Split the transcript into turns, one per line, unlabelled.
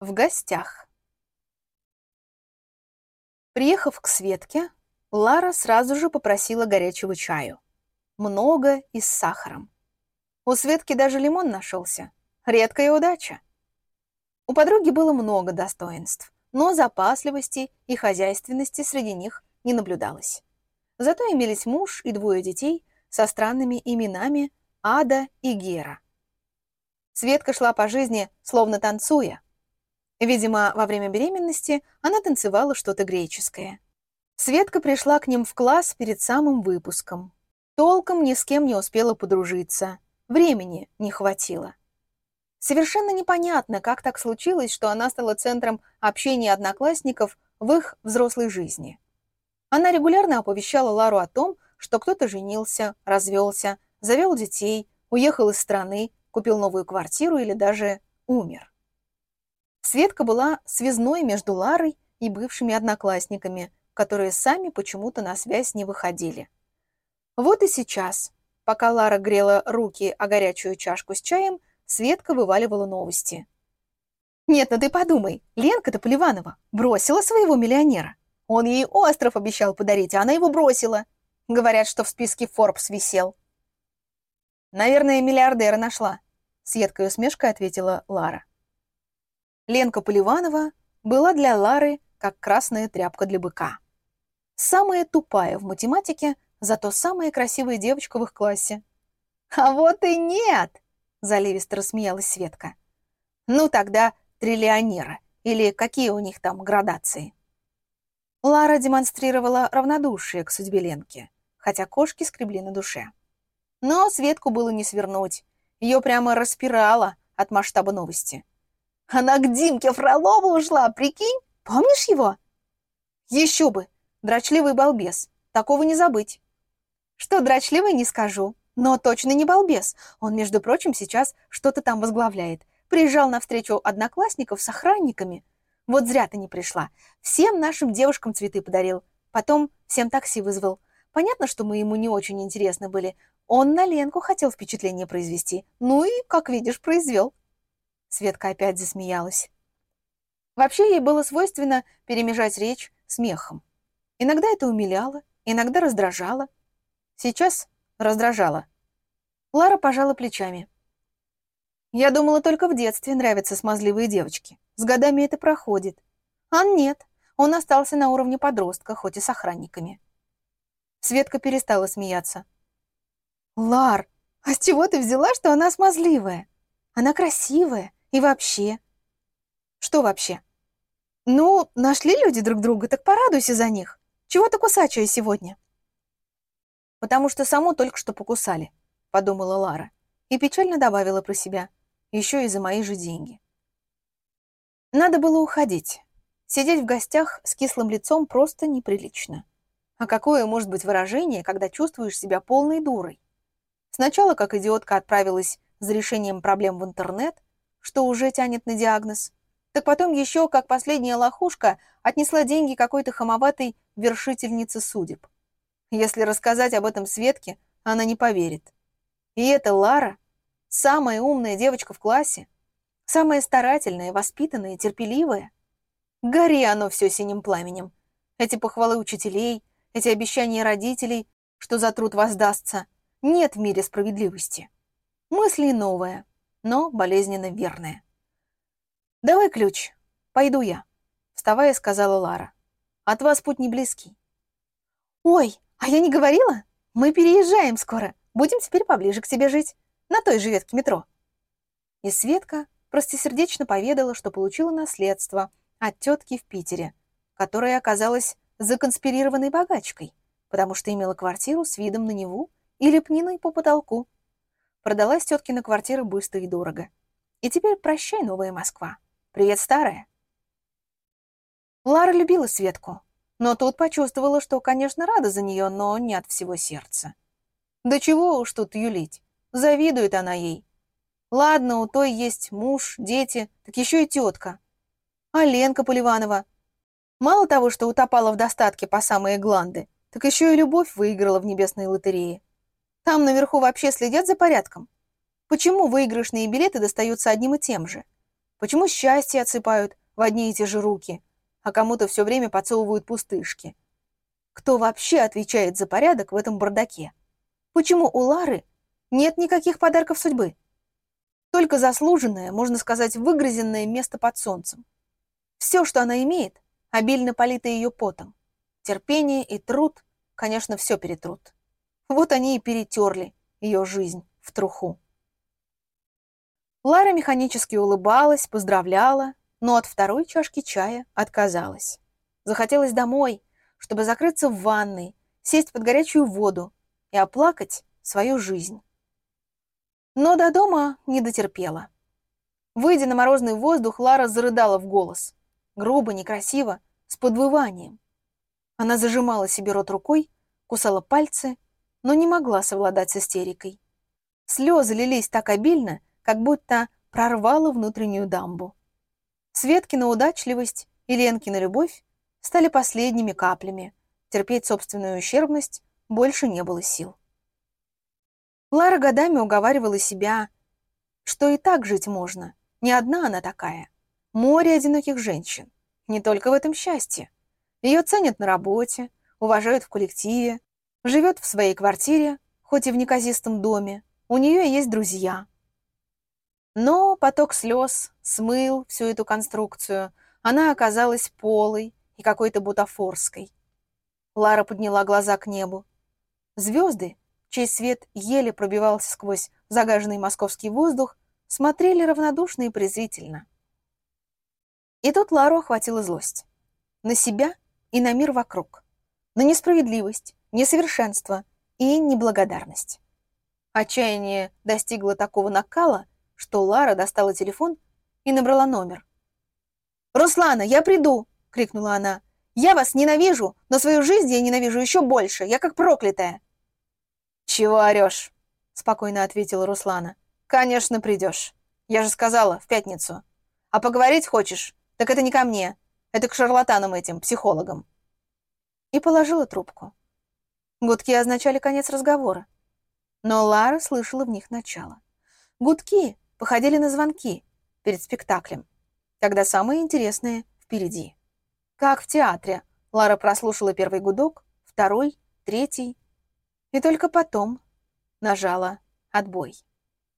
В гостях. Приехав к Светке, Лара сразу же попросила горячего чаю. Много и с сахаром. У Светки даже лимон нашелся. Редкая удача. У подруги было много достоинств, но запасливости и хозяйственности среди них не наблюдалось. Зато имелись муж и двое детей со странными именами Ада и Гера. Светка шла по жизни, словно танцуя, Видимо, во время беременности она танцевала что-то греческое. Светка пришла к ним в класс перед самым выпуском. Толком ни с кем не успела подружиться. Времени не хватило. Совершенно непонятно, как так случилось, что она стала центром общения одноклассников в их взрослой жизни. Она регулярно оповещала Лару о том, что кто-то женился, развелся, завел детей, уехал из страны, купил новую квартиру или даже умер. Светка была связной между Ларой и бывшими одноклассниками, которые сами почему-то на связь не выходили. Вот и сейчас, пока Лара грела руки о горячую чашку с чаем, Светка вываливала новости. «Нет, ну ты подумай, Ленка-то Поливанова бросила своего миллионера. Он ей остров обещал подарить, а она его бросила. Говорят, что в списке Forbes висел». «Наверное, миллиардера нашла», — с едкой усмешкой ответила Лара. Ленка Поливанова была для Лары как красная тряпка для быка. Самая тупая в математике, зато самая красивая девочка в их классе. «А вот и нет!» — заливисто рассмеялась Светка. «Ну тогда триллионера, или какие у них там градации?» Лара демонстрировала равнодушие к судьбе Ленки, хотя кошки скребли на душе. Но Светку было не свернуть. Ее прямо распирало от масштаба новости. Она к Димке Фролову ушла, прикинь? Помнишь его? Еще бы, дрочливый балбес. Такого не забыть. Что дрочливый, не скажу. Но точно не балбес. Он, между прочим, сейчас что-то там возглавляет. Приезжал на встречу одноклассников с охранниками. Вот зря ты не пришла. Всем нашим девушкам цветы подарил. Потом всем такси вызвал. Понятно, что мы ему не очень интересны были. Он на Ленку хотел впечатление произвести. Ну и, как видишь, произвел. Светка опять засмеялась. Вообще ей было свойственно перемежать речь смехом. Иногда это умиляло, иногда раздражало. Сейчас раздражало. Лара пожала плечами. Я думала, только в детстве нравятся смазливые девочки. С годами это проходит. А нет, он остался на уровне подростка, хоть и с охранниками. Светка перестала смеяться. «Лар, а с чего ты взяла, что она смазливая? Она красивая, и вообще. Что вообще? Ну, нашли люди друг друга, так порадуйся за них. Чего ты кусачая сегодня? Потому что саму только что покусали, подумала Лара и печально добавила про себя. Еще и за мои же деньги. Надо было уходить. Сидеть в гостях с кислым лицом просто неприлично. А какое может быть выражение, когда чувствуешь себя полной дурой? Сначала, как идиотка, отправилась за решением проблем в интернет, что уже тянет на диагноз. Так потом еще, как последняя лохушка, отнесла деньги какой-то хамоватой вершительнице судеб. Если рассказать об этом Светке, она не поверит. И эта Лара, самая умная девочка в классе, самая старательная, воспитанная, терпеливая. Гори оно все синим пламенем. Эти похвалы учителей, эти обещания родителей, что за труд воздастся. Нет в мире справедливости. Мысли новая но болезненно верная. «Давай ключ. Пойду я», — вставая, сказала Лара. «От вас путь не близкий». «Ой, а я не говорила? Мы переезжаем скоро. Будем теперь поближе к тебе жить. На той же ветке метро». И Светка простосердечно поведала, что получила наследство от тетки в Питере, которая оказалась законспирированной богачкой, потому что имела квартиру с видом на Неву и лепниной по потолку. Продалась теткина квартира быстро и дорого. И теперь прощай, новая Москва. Привет, старая. Лара любила Светку, но тут почувствовала, что, конечно, рада за нее, но не от всего сердца. Да чего уж тут юлить. Завидует она ей. Ладно, у той есть муж, дети, так еще и тетка. А Ленка Поливанова? Мало того, что утопала в достатке по самые гланды, так еще и любовь выиграла в небесной лотерее. Там наверху вообще следят за порядком. Почему выигрышные билеты достаются одним и тем же? Почему счастье отсыпают в одни и те же руки, а кому-то все время подсовывают пустышки? Кто вообще отвечает за порядок в этом бардаке? Почему у Лары нет никаких подарков судьбы? Только заслуженное, можно сказать, выгрызенное место под солнцем. Все, что она имеет, обильно полито ее потом. Терпение и труд, конечно, все перетрут. Вот они и перетерли ее жизнь в труху. Лара механически улыбалась, поздравляла, но от второй чашки чая отказалась. Захотелось домой, чтобы закрыться в ванной, сесть под горячую воду и оплакать свою жизнь. Но до дома не дотерпела. Выйдя на морозный воздух, Лара зарыдала в голос. Грубо, некрасиво, с подвыванием. Она зажимала себе рот рукой, кусала пальцы, но не могла совладать с истерикой. Слезы лились так обильно, как будто прорвало внутреннюю дамбу. Светкина удачливость и Ленкина любовь стали последними каплями. Терпеть собственную ущербность больше не было сил. Лара годами уговаривала себя, что и так жить можно. Не одна она такая. Море одиноких женщин. Не только в этом счастье. Ее ценят на работе, уважают в коллективе, живет в своей квартире, хоть и в неказистом доме. У нее есть друзья, но поток слез смыл всю эту конструкцию. Она оказалась полой и какой-то бутафорской. Лара подняла глаза к небу. Звезды, чей свет еле пробивался сквозь загаженный московский воздух, смотрели равнодушно и презрительно. И тут Лару охватила злость. На себя и на мир вокруг. На несправедливость, несовершенство и неблагодарность. Отчаяние достигло такого накала, что Лара достала телефон и набрала номер. «Руслана, я приду!» — крикнула она. «Я вас ненавижу, но свою жизнь я ненавижу еще больше. Я как проклятая!» «Чего орешь?» — спокойно ответила Руслана. «Конечно, придешь. Я же сказала, в пятницу. А поговорить хочешь? Так это не ко мне. Это к шарлатанам этим, психологам». И положила трубку. Гудки означали конец разговора. Но Лара слышала в них начало. Гудки походили на звонки перед спектаклем, когда самое интересное впереди. Как в театре. Лара прослушала первый гудок, второй, третий, и только потом нажала «Отбой».